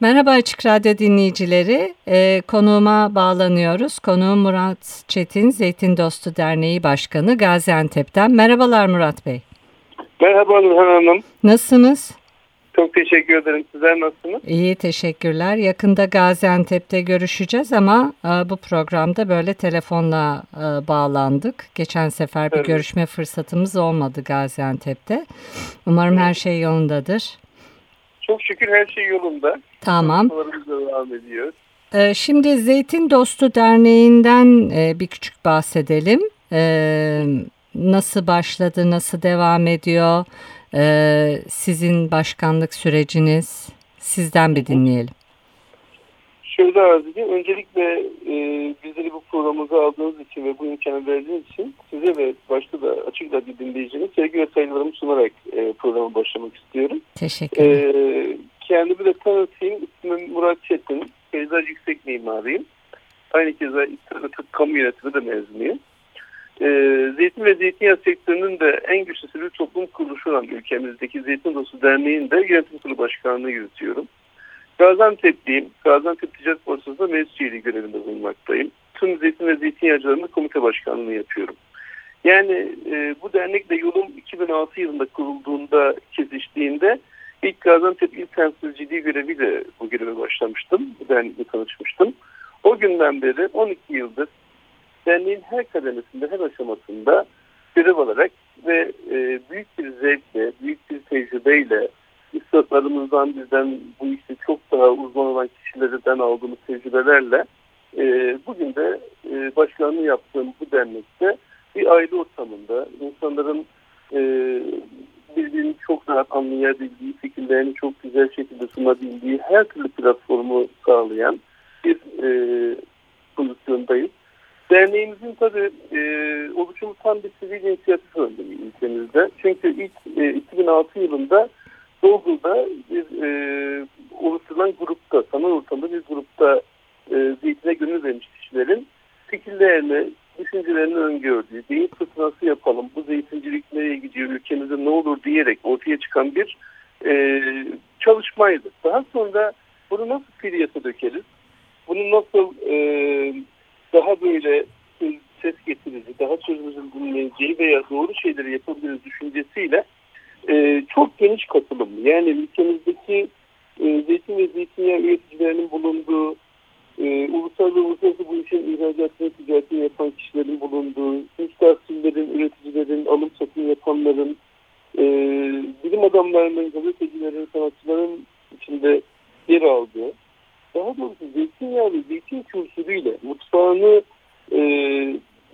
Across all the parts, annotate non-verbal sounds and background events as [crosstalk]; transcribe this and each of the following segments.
Merhaba Açık Radyo dinleyicileri. Ee, konuğuma bağlanıyoruz. Konuğum Murat Çetin, Zeytin Dostu Derneği Başkanı Gaziantep'ten. Merhabalar Murat Bey. Merhaba Nurhan Hanım. Nasılsınız? Çok teşekkür ederim. Sizler nasılsınız? İyi teşekkürler. Yakında Gaziantep'te görüşeceğiz ama e, bu programda böyle telefonla e, bağlandık. Geçen sefer bir evet. görüşme fırsatımız olmadı Gaziantep'te. Umarım her şey yolundadır. Çok şükür her şey yolunda. Tamam. devam ediyor. Ee, şimdi Zeytin Dostu Derneği'nden e, bir küçük bahsedelim. Ee, nasıl başladı, nasıl devam ediyor? Ee, sizin başkanlık süreciniz sizden bir dinleyelim. Şöyle arz edeyim. Öncelikle e, bizleri bu programımıza aldığınız için ve bu imkanı verdiğiniz için size ve başta da açık radyo dinleyicinin sevgi ve saygılarımı sunarak e, programa başlamak istiyorum. Teşekkür ederim. E, kendimi de tanıtayım. İsmim Murat Çetin. Peyzaj Yüksek Mimarıyım. Aynı keza Tıp Kamu Yönetimi de mezunuyum. E, zeytin ve zeytinyağı sektörünün de en güçlü sivil toplum kuruluşu olan ülkemizdeki Zeytin Dostu Derneği'nde yönetim kurulu başkanlığı yürütüyorum. Gaziantep'liyim. Gaziantep Ticaret Borsası'nda meclis üyeliği görevinde bulunmaktayım. Tüm zeytin ve zeytinyağcılarının komite başkanlığını yapıyorum. Yani e, bu dernekle yolum 2006 yılında kurulduğunda kesiştiğinde ilk Gaziantep İl Temsilciliği göreviyle bu göreve başlamıştım. Bu dernekle tanışmıştım. O günden beri 12 yıldır derneğin her kademesinde, her aşamasında görev alarak ve e, büyük bir zevkle, büyük bir tecrübeyle üstadlarımızdan bizden bu işte çok daha uzman olan kişilerden aldığımız tecrübelerle e, bugün de e, başkanlığı yaptığım bu dernekte bir aile ortamında insanların e, birbirini çok rahat anlayabildiği, fikirlerini çok güzel şekilde sunabildiği her türlü platformu sağlayan bir e, pozisyondayız. Derneğimizin tabii e, oluşumu tam bir sivil inisiyatif örneği ülkemizde. Çünkü ilk e, 2006 yılında Google'da bir e, oluşturulan grupta, sanal ortamda bir grupta e, zeytine gönül vermiş kişilerin fikirlerini, düşüncelerini öngördüğü, beyin fırtınası yapalım, bu zeytincilik nereye gidiyor, ülkemizde ne olur diyerek ortaya çıkan bir e, çalışmaydı. Daha sonra bunu nasıl fiiliyata dökeriz? Bunu nasıl e, daha böyle ses getirici, daha sözümüzün dinleneceği veya doğru şeyleri yapabiliriz düşüncesiyle e, çok geniş katılım. Yani ülkemizdeki e, zeytin ve zeytinyağı üreticilerinin bulunduğu, e, ulusal ve uluslararası bu işin ihracatını, ticaretini yapan kişilerin bulunduğu, müstahsillerin, üreticilerin, alım satım yapanların, e, bilim adamlarının, gazetecilerin, sanatçıların içinde yer aldığı, daha doğrusu zeytinyağı ve zeytin kültürüyle mutfağını e,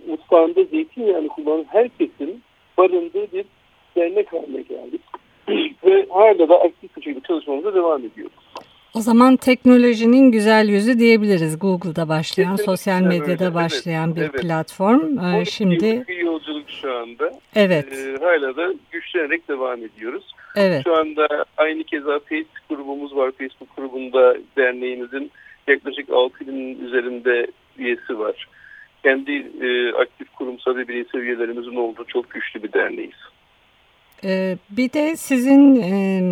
mutfağında zeytinyağını kullanan herkesin barındığı bir dernek haline geldik. [clears throat] ve hala da aktif bir şekilde çalışmamıza devam ediyoruz. O zaman teknolojinin güzel yüzü diyebiliriz. Google'da başlayan, Kesinlikle sosyal medyada öyle. başlayan evet, bir evet. platform. Ee, şimdi bir yolculuk şu anda. Evet. Ee, hala da güçlenerek devam ediyoruz. Evet. Şu anda aynı keza Facebook grubumuz var. Facebook grubunda derneğimizin yaklaşık 6 bin üzerinde üyesi var. Kendi e, aktif kurumsal ve bireysel üyelerimizin olduğu çok güçlü bir derneğiz. Ee, bir de sizin e,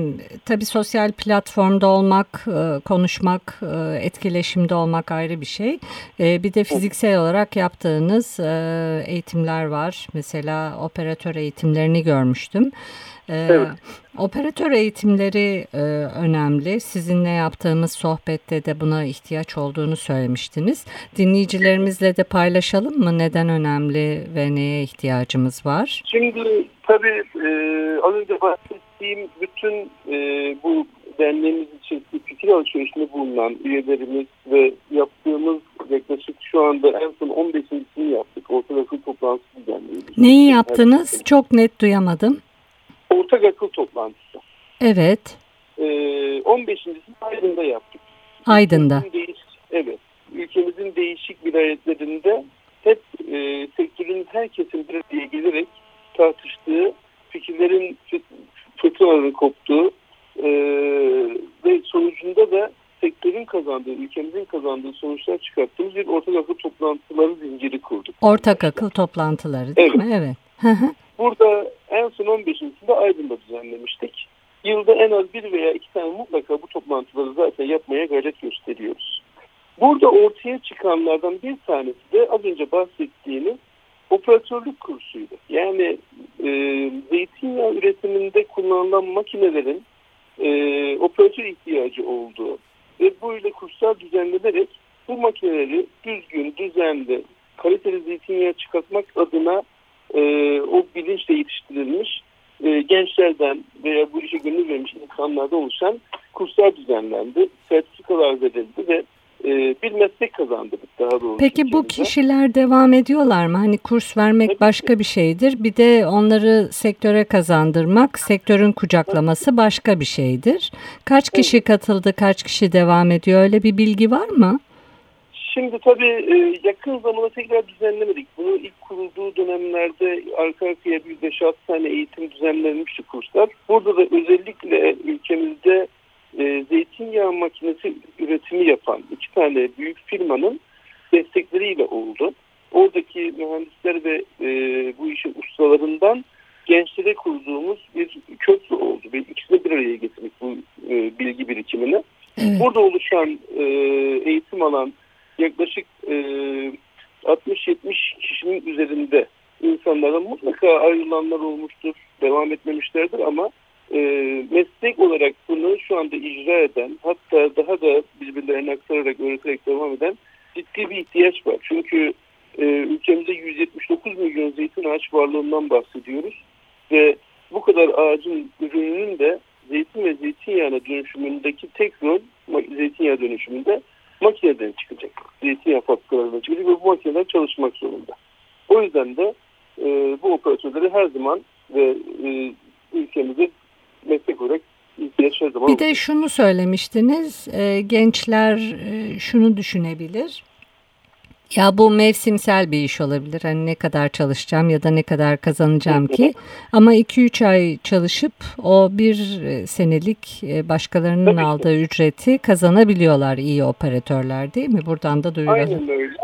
tabii sosyal platformda olmak, e, konuşmak, e, etkileşimde olmak ayrı bir şey. E, bir de fiziksel olarak yaptığınız eğitimler var. Mesela operatör eğitimlerini görmüştüm. Ee, evet. Operatör eğitimleri e, önemli. Sizinle yaptığımız sohbette de buna ihtiyaç olduğunu söylemiştiniz. Dinleyicilerimizle de paylaşalım mı? Neden önemli ve neye ihtiyacımız var? Şimdi tabii e, az önce bahsettiğim bütün e, bu derneğimiz için fikir alışverişinde bulunan üyelerimiz ve yaptığımız yaklaşık şu anda en son 15.sini yaptık. Orta toplantısı düzenledik. Neyi yaptınız? Çok net duyamadım. Ortak akıl toplantısı. Evet. E, 15.sini Aydın'da yaptık. Aydın'da. Değiş, evet. Ülkemizin değişik vilayetlerinde hep e, sektörün herkesin bir araya gelerek tartıştığı, fikirlerin fırtınaların koptuğu e, ve sonucunda da sektörün kazandığı, ülkemizin kazandığı sonuçlar çıkarttığımız bir ortak akıl toplantıları zinciri kurduk. Ortak akıl toplantıları değil evet. mi? Evet. Burada en son 15'sinde Aydın'da düzenlemiştik. Yılda en az bir veya iki tane mutlaka bu toplantıları zaten yapmaya gayret gösteriyoruz. Burada ortaya çıkanlardan bir tanesi de az önce bahsettiğiniz operatörlük kursuydu. Yani e, zeytinyağı üretiminde kullanılan makinelerin e, operatör ihtiyacı olduğu ve böyle kurslar düzenlenerek bu makineleri düzgün, düzenli, kaliteli zeytinyağı çıkartmak adına e, o bilinçle yetiştirilmiş e, gençlerden veya bu işe gönül vermiş insanlardan oluşan kurslar düzenlendi. Sertifikalar verildi ve e, bir meslek kazandırdık daha doğrusu. Peki bu kişiler devam ediyorlar mı? Hani kurs vermek Tabii başka bir şeydir. Bir de onları sektöre kazandırmak, sektörün kucaklaması başka bir şeydir. Kaç kişi evet. katıldı, kaç kişi devam ediyor? Öyle bir bilgi var mı? Şimdi tabii e, yakın zamanda tekrar düzenlemedik. Bunu ilk kurulduğu dönemlerde arka arkaya bir 5-6 tane eğitim düzenlenmişti kurslar. Burada da özellikle ülkemizde e, zeytinyağı makinesi üretimi yapan iki tane büyük firmanın destekleriyle oldu. Oradaki mühendisler ve e, bu işin ustalarından gençlere kurduğumuz bir köprü oldu. Bir, ikisini bir araya getirdik bu e, bilgi birikimini. Evet. Burada oluşan e, eğitim alan yaklaşık e, 60-70 kişinin üzerinde insanlardan mutlaka ayrılanlar olmuştur, devam etmemişlerdir ama e, meslek olarak bunu şu anda icra eden hatta daha da birbirlerine aktararak öğreterek devam eden ciddi bir ihtiyaç var. Çünkü e, ülkemizde 179 milyon zeytin ağaç varlığından bahsediyoruz ve bu kadar ağacın ürününün de zeytin ve zeytinyağına dönüşümündeki tek rol zeytinyağı dönüşümünde makineden çıkacak. Zeytinyağı fabrikalarından çıkacak ve bu makineler çalışmak zorunda. O yüzden de e, bu operatörleri her zaman ve e, ülkemizde meslek olarak ihtiyaç her zaman Bir de şunu söylemiştiniz, e, gençler e, şunu düşünebilir. Ya bu mevsimsel bir iş olabilir. Hani ne kadar çalışacağım ya da ne kadar kazanacağım ki. Ama 2-3 ay çalışıp o bir e, senelik e, başkalarının Tabii aldığı ki. ücreti kazanabiliyorlar iyi operatörler değil mi? Buradan da duyuralım. Aynen öyle.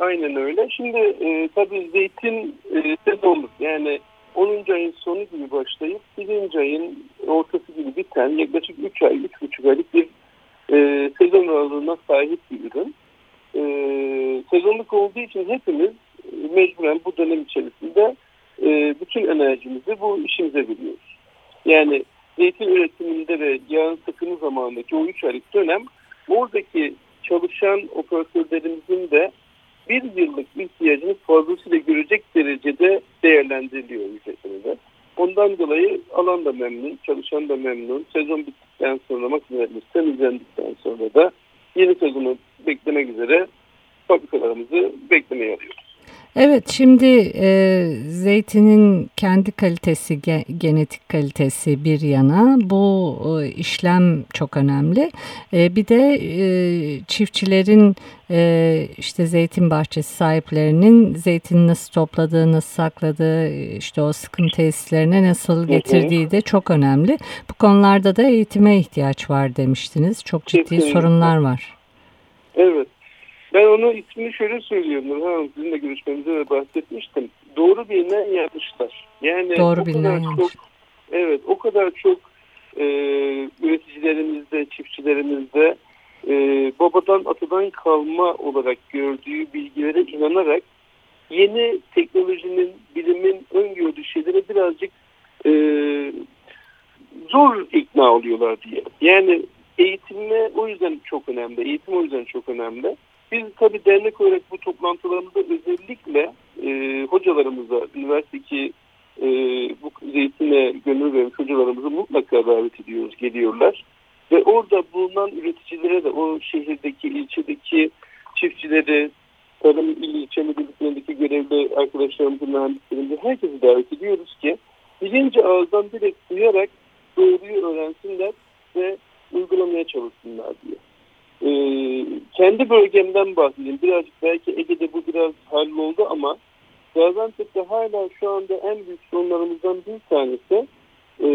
Aynen öyle. Şimdi e, tabii zeytin e, sezonluk yani 10. ayın sonu gibi başlayıp 1. ayın ortası gibi biten yaklaşık 3 ay, 3,5 aylık bir e, sezon aralığına sahip bir ürün. E, sezonluk olduğu için hepimiz mecburen bu dönem içerisinde e, bütün enerjimizi bu işimize veriyoruz. Yani zeytin üretiminde ve yağın sıkımı zamanındaki o 3 aylık dönem oradaki çalışan operatörlerimizin de bir yıllık ihtiyacını fazlasıyla görecek derecede değerlendiriliyor ücretinde. Ondan dolayı alan da memnun, çalışan da memnun. Sezon bittikten sonra makinelerimiz temizlendikten sonra da yeni sezonu beklemek üzere fabrikalarımızı beklemeye alıyoruz. Evet şimdi e, zeytinin kendi kalitesi ge, genetik kalitesi bir yana bu e, işlem çok önemli. E, bir de e, çiftçilerin e, işte zeytin bahçesi sahiplerinin zeytini nasıl topladığı, nasıl sakladığı, işte o sıkım tesislerine nasıl getirdiği de çok önemli. Bu konularda da eğitime ihtiyaç var demiştiniz. Çok ciddi Kesinlikle. sorunlar var. Evet. Ben onu ismini şöyle söylüyorum Nurhan Hanım sizinle görüşmemizde de bahsetmiştim. Doğru bilinen yanlışlar. Yani Doğru bilinen kadar çok, evet o kadar çok e, üreticilerimizde, çiftçilerimizde e, babadan atadan kalma olarak gördüğü bilgilere inanarak yeni teknolojinin, bilimin öngördüğü şeylere birazcık e, zor ikna oluyorlar diye. Yani eğitimle o yüzden çok önemli. Eğitim o yüzden çok önemli. Biz tabii dernek olarak bu toplantılarımızda özellikle e, hocalarımıza, üniversitedeki e, bu zeytine gönül vermiş hocalarımızı mutlaka davet ediyoruz, geliyorlar. Ve orada bulunan üreticilere de o şehirdeki, ilçedeki çiftçileri, tarım il ilçe müdürlüklerindeki görevli arkadaşlarımızı, mühendislerimizi herkesi davet ediyoruz ki birinci ağızdan direkt duyarak doğruyu öğrensinler ve uygulamaya çalışsınlar diye. Ee, kendi bölgemden bahsedeyim. Birazcık belki Ege'de bu biraz halloldu ama Gaziantep'te hala şu anda en büyük sorunlarımızdan bir tanesi e,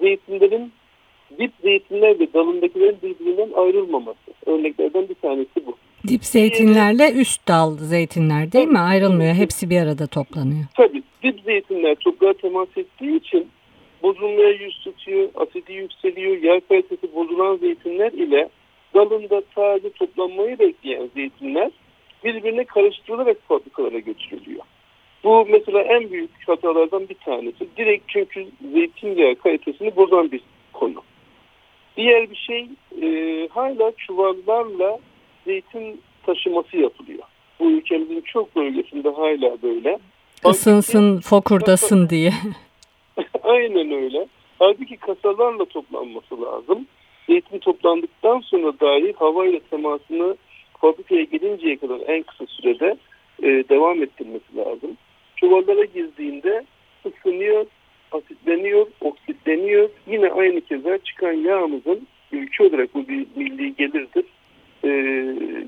zeytinlerin dip zeytinler ve dalındakilerin birbirinden ayrılmaması. Örneklerden bir tanesi bu. Dip zeytinlerle üst dal zeytinler değil mi? Ayrılmıyor. Hepsi bir arada toplanıyor. Tabii dip zeytinler toprağa temas ettiği için bozulmaya yüz tutuyor, asidi yükseliyor, yer kalitesi bozulan zeytinler ile dalında sadece toplanmayı bekleyen zeytinler birbirine karıştırılarak fabrikalara götürülüyor. Bu mesela en büyük hatalardan bir tanesi. Direkt çünkü zeytinyağı kalitesini bozan bir konu. Diğer bir şey e, hala çuvallarla zeytin taşıması yapılıyor. Bu ülkemizin çok bölgesinde hala böyle. Isınsın, fokurdasın diye. [laughs] Aynen öyle. Halbuki kasalarla toplanması lazım. Zeytin toplandıktan sonra dahi havayla temasını fabrikaya gelinceye kadar en kısa sürede e, devam ettirmesi lazım. Çuvallara girdiğinde ısınıyor, asitleniyor, oksitleniyor. Yine aynı keza çıkan yağımızın ülke olarak bu bir milli gelirdir. E,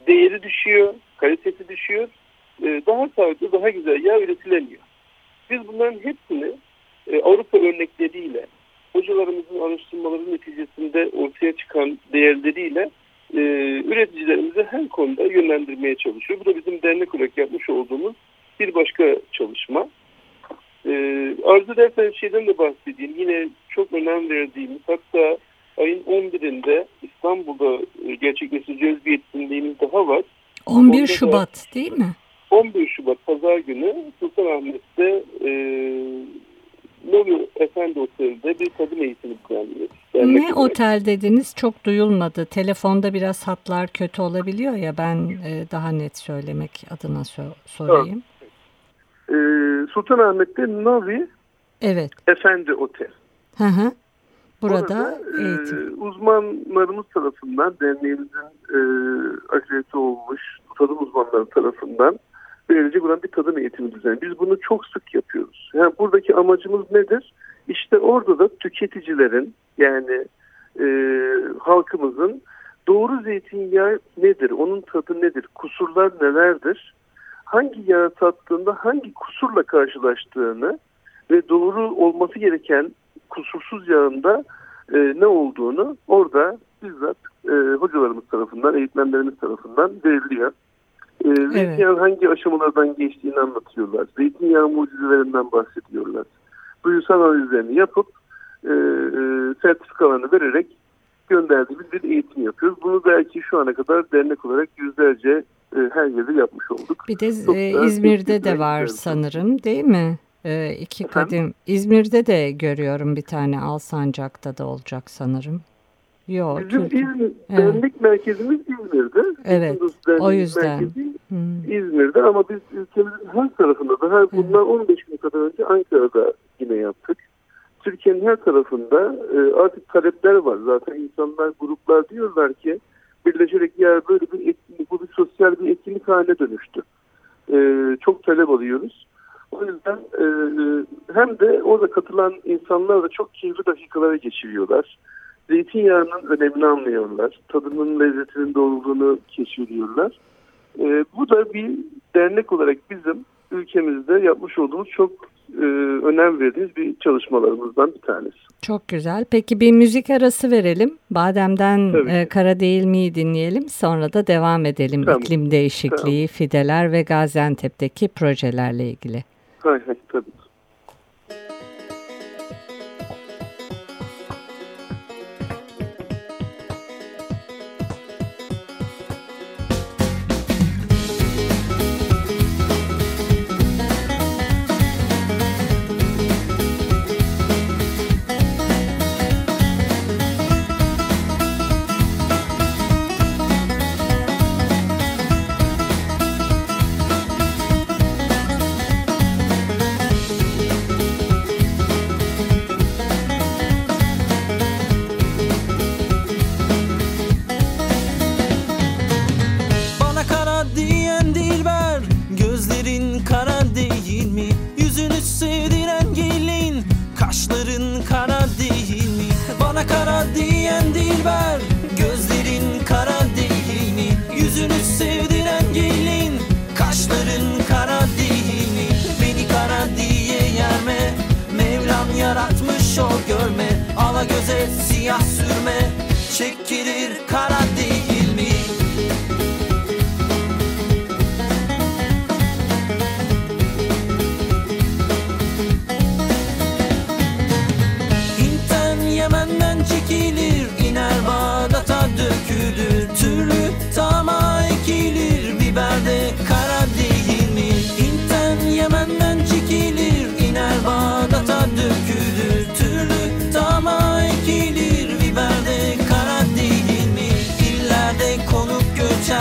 değeri düşüyor, kalitesi düşüyor. E, daha sağlıklı, daha güzel yağ üretilemiyor. Biz bunların hepsini e, Avrupa örnekleriyle, hocalarımızın araştırmaları neticesinde ortaya çıkan değerleriyle e, üreticilerimizi her konuda yönlendirmeye çalışıyor. Bu da bizim dernek olarak yapmış olduğumuz bir başka çalışma. E, arzu ederseniz şeyden de bahsedeyim. Yine çok önem verdiğimiz hatta ayın 11'inde İstanbul'da e, gerçekleştireceğiz bir etkinliğimiz daha var. 11 Orada Şubat da, değil mi? 11 Şubat Pazar günü Sultanahmet'te e, Novi Efendi Oteli'de bir kadın eğitimi planlıyoruz. Ne olarak. otel dediniz çok duyulmadı. Telefonda biraz hatlar kötü olabiliyor ya ben e, daha net söylemek adına so sorayım. Evet. Ee, Sultanahmet'te Novi evet. Efendi Otel. Hı hı. Burada Orada, eğitim. E, uzmanlarımız tarafından derneğimizin e, akredite olmuş tadım uzmanları tarafından verilecek olan bir tadım eğitimi düzeni. Biz bunu çok sık yapıyoruz. Yani buradaki amacımız nedir? İşte orada da tüketicilerin yani e, halkımızın doğru zeytinyağı nedir? Onun tadı nedir? Kusurlar nelerdir? Hangi yağı tattığında hangi kusurla karşılaştığını ve doğru olması gereken kusursuz yağında e, ne olduğunu orada bizzat e, hocalarımız tarafından, eğitmenlerimiz tarafından veriliyor. E, evet. Zeytinyağın hangi aşamalardan geçtiğini anlatıyorlar. Zeytinyağı mucizelerinden bahsediyorlar. Duyusal analizlerini yapıp e, e, sertifikalarını vererek gönderdiğimiz bir eğitim yapıyoruz. Bunu belki şu ana kadar dernek olarak yüzlerce e, her yerde yapmış olduk. Bir de e, İzmir'de de var sanırım değil mi? E, iki kadim. İzmir'de de görüyorum bir tane Alsancak'ta da olacak sanırım. Yok. Bizim İzmir, evet. dernek merkezimiz İzmir'de. Evet. O yüzden. Hmm. İzmir'de ama biz ülkemizin her tarafında da her bundan evet. 15 gün kadar önce Ankara'da yine yaptık. Türkiye'nin her tarafında e, artık talepler var. Zaten insanlar, gruplar diyorlar ki birleşerek ya böyle bir etkinlik, bu bir sosyal bir etkinlik haline dönüştü. E, çok talep alıyoruz. O yüzden e, hem de orada katılan insanlar da çok keyifli dakikalara geçiriyorlar. Zeytinyağının önemini anlıyorlar. Tadının lezzetinin doğruluğunu keşfediyorlar. E, bu da bir dernek olarak bizim ülkemizde yapmış olduğumuz çok e, önem verdiğimiz bir çalışmalarımızdan bir tanesi. Çok güzel. Peki bir müzik arası verelim. Badem'den e, Kara Değil mi'yi dinleyelim. Sonra da devam edelim. Tamam. İklim değişikliği, tamam. fideler ve Gaziantep'teki projelerle ilgili. Hay hay tabii.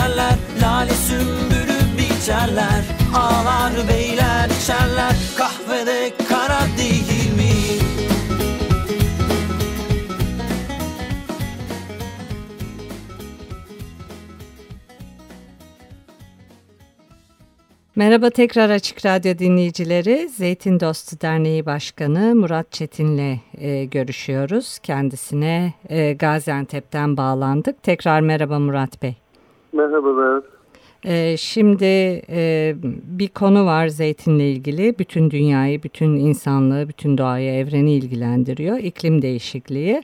Göçerler Lale sümbülü biçerler Ağlar beyler içerler Kahvede kara değil mi? Merhaba tekrar Açık Radyo dinleyicileri. Zeytin Dostu Derneği Başkanı Murat Çetin'le e, görüşüyoruz. Kendisine e, Gaziantep'ten bağlandık. Tekrar merhaba Murat Bey. Merhabalar. E, şimdi e, bir konu var zeytinle ilgili. Bütün dünyayı, bütün insanlığı, bütün doğayı, evreni ilgilendiriyor. İklim değişikliği.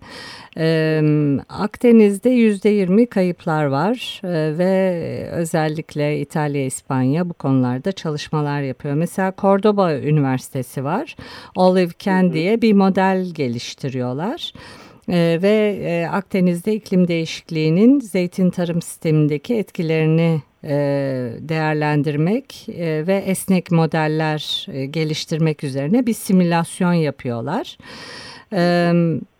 E, Akdeniz'de %20 kayıplar var e, ve özellikle İtalya, İspanya bu konularda çalışmalar yapıyor. Mesela Cordoba Üniversitesi var. Olive Can diye bir model geliştiriyorlar. Ee, ve e, Akdeniz'de iklim değişikliğinin zeytin tarım sistemindeki etkilerini e, değerlendirmek e, ve esnek modeller geliştirmek üzerine bir simülasyon yapıyorlar. Ee,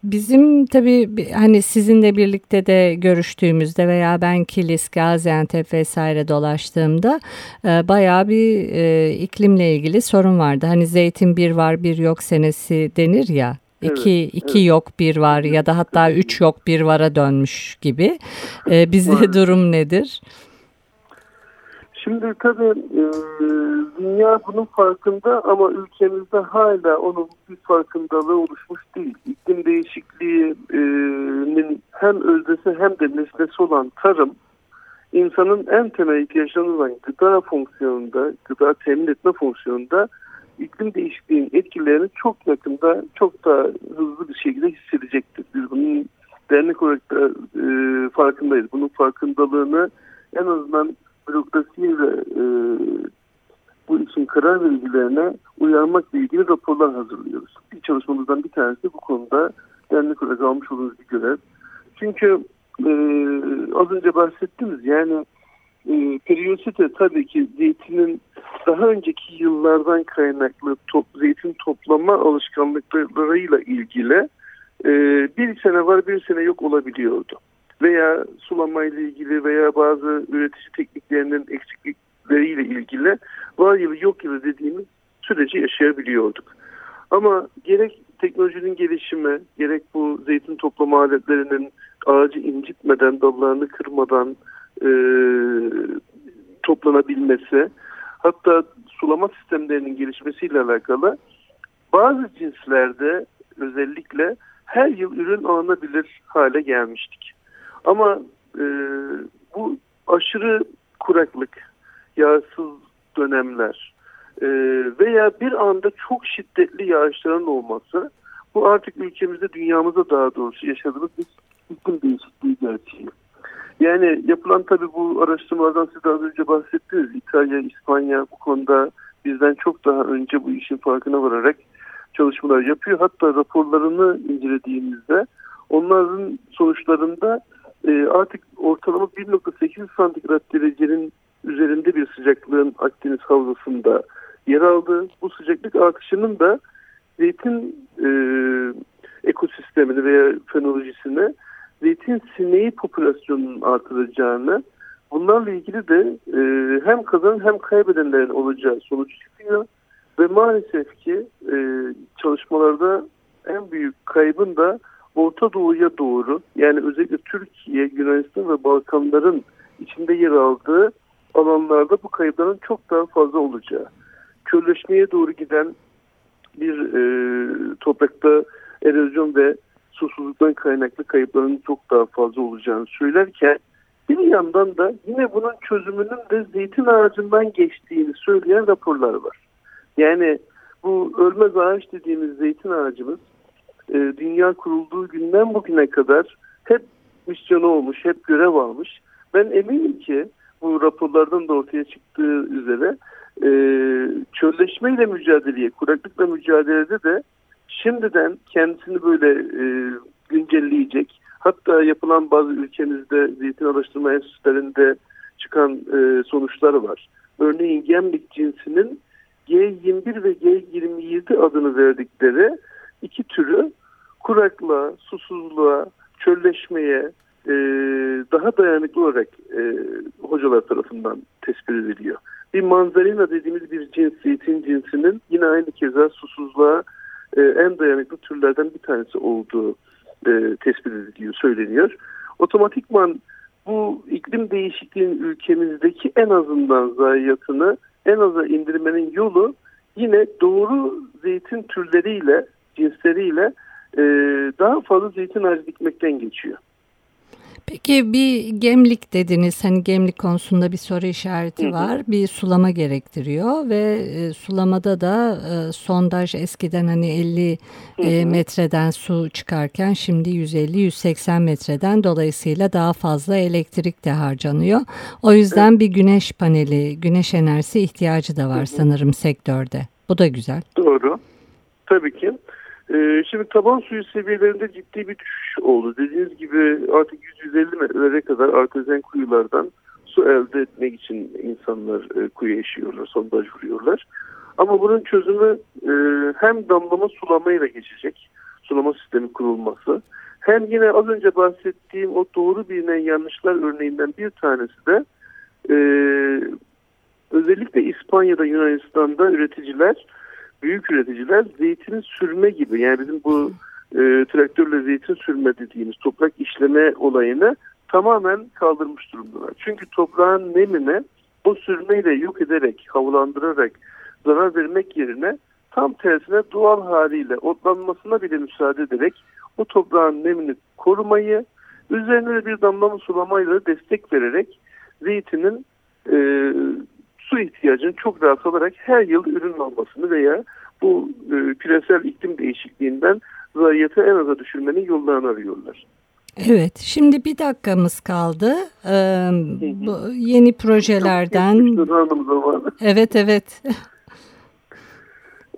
bizim tabii hani sizinle birlikte de görüştüğümüzde veya ben Kilis, Gaziantep vesaire dolaştığımda bayağı bir iklimle ilgili sorun vardı. Hani zeytin bir var bir yok senesi denir ya. İki, Evet, iki evet. yok bir var ya da hatta üç yok bir vara dönmüş gibi. Ee, bizde Var. durum nedir? Şimdi tabii e, dünya bunun farkında ama ülkemizde hala onun bir farkındalığı oluşmuş değil. İklim değişikliğinin hem özdesi hem de nesnesi olan tarım insanın en temel ihtiyaçlarından gıda fonksiyonunda, gıda temin etme fonksiyonunda iklim değişikliğinin etkilerini çok yakında, çok daha hızlı bir şekilde hissedecektir. Biz bunun dernek olarak da e, farkındayız. Bunun farkındalığını en azından bürokrasiyle e, bu için karar vericilerine uyarmakla ilgili raporlar hazırlıyoruz. Bir çalışmamızdan bir tanesi bu konuda dernek olarak almış olduğumuz bir görev. Çünkü e, az önce bahsettiniz yani e, periyosite tabii ki zeytinin daha önceki yıllardan kaynaklı top, zeytin toplama alışkanlıklarıyla ilgili e, bir sene var bir sene yok olabiliyordu. Veya sulamayla ilgili veya bazı üretici tekniklerinin eksiklikleriyle ilgili var yılı yok yılı dediğimiz süreci yaşayabiliyorduk. Ama gerek teknolojinin gelişimi, gerek bu zeytin toplama aletlerinin ağacı incitmeden, dallarını kırmadan e, toplanabilmesi, hatta sulama sistemlerinin gelişmesiyle alakalı bazı cinslerde özellikle her yıl ürün alınabilir hale gelmiştik. Ama e, bu aşırı kuraklık, yağsız dönemler e, veya bir anda çok şiddetli yağışların olması bu artık ülkemizde dünyamızda daha doğrusu yaşadığımız bir iklim değişikliği gerçeği. Yani yapılan tabii bu araştırmalardan siz az önce bahsettiniz. İtalya, İspanya bu konuda bizden çok daha önce bu işin farkına vararak çalışmalar yapıyor. Hatta raporlarını incelediğimizde onların sonuçlarında e, artık ortalama 1.8 santigrat derecenin üzerinde bir sıcaklığın Akdeniz havzasında yer aldı. Bu sıcaklık artışının da zeytin e, ekosistemini veya fenolojisine zeytin sineği popülasyonunun artıracağını bunlarla ilgili de e, hem kazan hem kaybedenlerin olacağı sonuç çıkıyor. Ve maalesef ki e, çalışmalarda en büyük kaybın da Orta Doğu'ya doğru yani özellikle Türkiye, Yunanistan ve Balkanların içinde yer aldığı alanlarda bu kayıpların çok daha fazla olacağı. Körleşmeye doğru giden bir e, toprakta erozyon ve susuzluktan kaynaklı kayıpların çok daha fazla olacağını söylerken bir yandan da yine bunun çözümünün de zeytin ağacından geçtiğini söyleyen raporlar var. Yani bu ölmez ağaç dediğimiz zeytin ağacımız e, dünya kurulduğu günden bugüne kadar hep misyonu olmuş, hep görev almış. Ben eminim ki bu raporlardan da ortaya çıktığı üzere e, çölleşmeyle mücadeleye, kuraklıkla mücadelede de şimdiden kendisini böyle e, güncelleyecek. Hatta yapılan bazı ülkemizde zeytin araştırma enstitülerinde çıkan e, sonuçlar var. Örneğin gemlik cinsinin G21 ve G27 adını verdikleri iki türü kuraklığa, susuzluğa, çölleşmeye e, daha dayanıklı olarak e, hocalar tarafından tespit ediliyor. Bir manzarina dediğimiz bir cins, zeytin cinsinin yine aynı keza susuzluğa e, en dayanıklı türlerden bir tanesi olduğu e, tespit ediliyor, söyleniyor. Otomatikman bu iklim değişikliğinin ülkemizdeki en azından zayiatını en aza indirmenin yolu yine doğru zeytin türleriyle, cinsleriyle e, daha fazla zeytin ağacı dikmekten geçiyor. Peki bir gemlik dediniz hani gemlik konusunda bir soru işareti hı hı. var bir sulama gerektiriyor ve e, sulamada da e, sondaj eskiden hani 50 hı e, metreden su çıkarken şimdi 150-180 metreden dolayısıyla daha fazla elektrik de harcanıyor. O yüzden hı. bir güneş paneli güneş enerjisi ihtiyacı da var hı hı. sanırım sektörde bu da güzel. Doğru tabii ki. Ee, şimdi taban suyu seviyelerinde ciddi bir düşüş oldu. Dediğiniz gibi artık 150 metrelere kadar artezen kuyulardan su elde etmek için insanlar e, kuyu eşiyorlar, sondaj vuruyorlar. Ama bunun çözümü e, hem damlama sulamayla geçecek, sulama sistemi kurulması, hem yine az önce bahsettiğim o doğru bilinen yanlışlar örneğinden bir tanesi de e, özellikle İspanya'da, Yunanistan'da üreticiler büyük üreticiler zeytini sürme gibi yani bizim bu e, traktörle zeytin sürme dediğimiz toprak işleme olayını tamamen kaldırmış durumdalar. Çünkü toprağın nemine o sürmeyle yok ederek, havalandırarak zarar vermek yerine tam tersine doğal haliyle otlanmasına bile müsaade ederek o toprağın nemini korumayı, üzerine bir damlama sulamayla destek vererek zeytinin e, su ihtiyacını çok rahat alarak her yıl ürün almasını veya bu e, küresel iklim değişikliğinden zayiatı en aza düşürmenin yollarını arıyorlar. Evet, şimdi bir dakikamız kaldı. Ee, bu yeni projelerden. Evet, evet.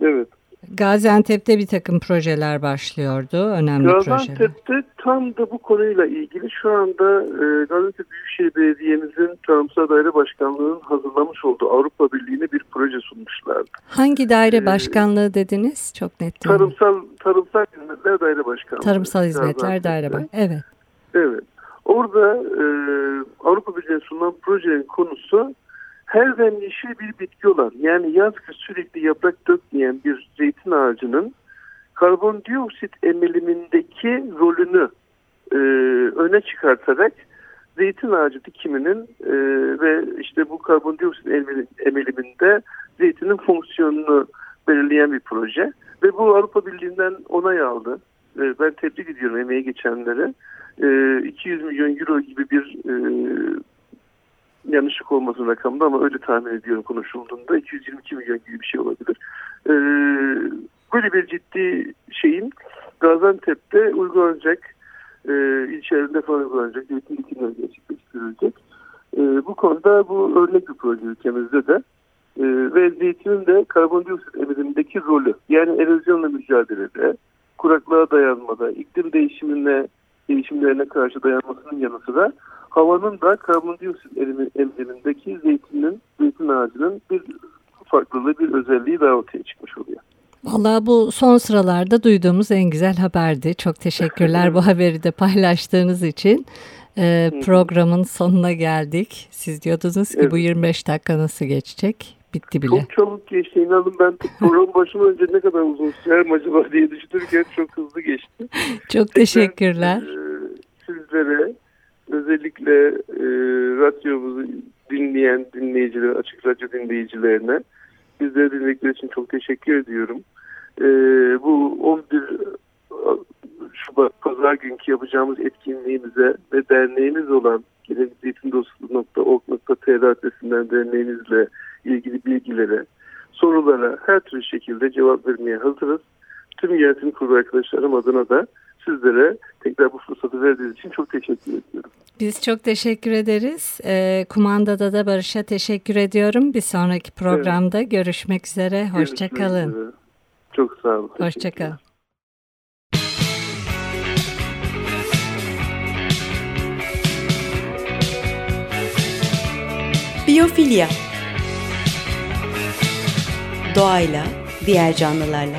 evet. Gaziantep'te bir takım projeler başlıyordu, önemli Gaziantep'te projeler. Gaziantep'te tam da bu konuyla ilgili şu anda e, Gaziantep Büyükşehir Belediye'mizin Tarımsal Daire Başkanlığı'nın hazırlamış olduğu Avrupa Birliği'ne bir proje sunmuşlardı. Hangi daire ee, başkanlığı dediniz? Çok net değil Tarımsal, Tarımsal Hizmetler Daire Başkanlığı. Tarımsal Hizmetler Daire Başkanlığı, evet. Evet. Orada e, Avrupa Birliği'ne sunulan projenin konusu her dem yeşil bir bitki olan yani yaz kış sürekli yaprak dökmeyen bir zeytin ağacının karbondioksit emilimindeki rolünü e, öne çıkartarak zeytin ağacı dikiminin e, ve işte bu karbondioksit emiliminde zeytinin fonksiyonunu belirleyen bir proje. Ve bu Avrupa Birliği'nden onay aldı. E, ben tebrik ediyorum emeği geçenlere. E, 200 milyon euro gibi bir e, yanlışlık olmasın rakamda ama öyle tahmin ediyorum konuşulduğunda 222 milyon gibi bir şey olabilir. E, böyle bir ciddi şeyin Gaziantep'te uygulanacak, e, ilçelerinde falan uygulanacak, eğitim dikimler gerçekleştirilecek. E, bu konuda bu örnek bir proje ülkemizde de. E, ve zeytinin de karbondioksit emilimindeki rolü yani erozyonla mücadelede, kuraklığa dayanmada, iklim değişimine değişimlerine karşı dayanmasının yanı sıra havanın da karbondioksit emilimindeki zeytinin, zeytin ağacının bir farklılığı, bir özelliği daha ortaya çıkmış oluyor. Valla bu son sıralarda duyduğumuz en güzel haberdi. Çok teşekkürler bu haberi de paylaştığınız için. Ee, programın sonuna geldik. Siz diyordunuz ki evet. bu 25 dakika nasıl geçecek? Bitti bile. Çok çabuk geçti. İnanın ben program başıma önce ne kadar uzun sürer acaba diye düşünürken çok hızlı geçti. [laughs] Çok teşekkürler. Tekrar, e, sizlere özellikle e, radyomuzu dinleyen dinleyiciler, açık radyo dinleyicilerine Bizleri dinledikleri için çok teşekkür ediyorum. Ee, bu 11 Şubat Pazar günkü yapacağımız etkinliğimize ve derneğimiz olan gelecekzeytindostluğu.org.tr adresinden derneğimizle ilgili bilgilere, sorulara her türlü şekilde cevap vermeye hazırız. Tüm yönetim kurulu arkadaşlarım adına da sizlere tekrar bu fırsatı verdiğiniz için çok teşekkür ediyorum. Biz çok teşekkür ederiz. E, kumandada da Barış'a teşekkür ediyorum. Bir sonraki programda evet. görüşmek üzere. Hoşçakalın. Çok sağ olun. Hoşçakalın. Biyofilya Doğayla, diğer canlılarla,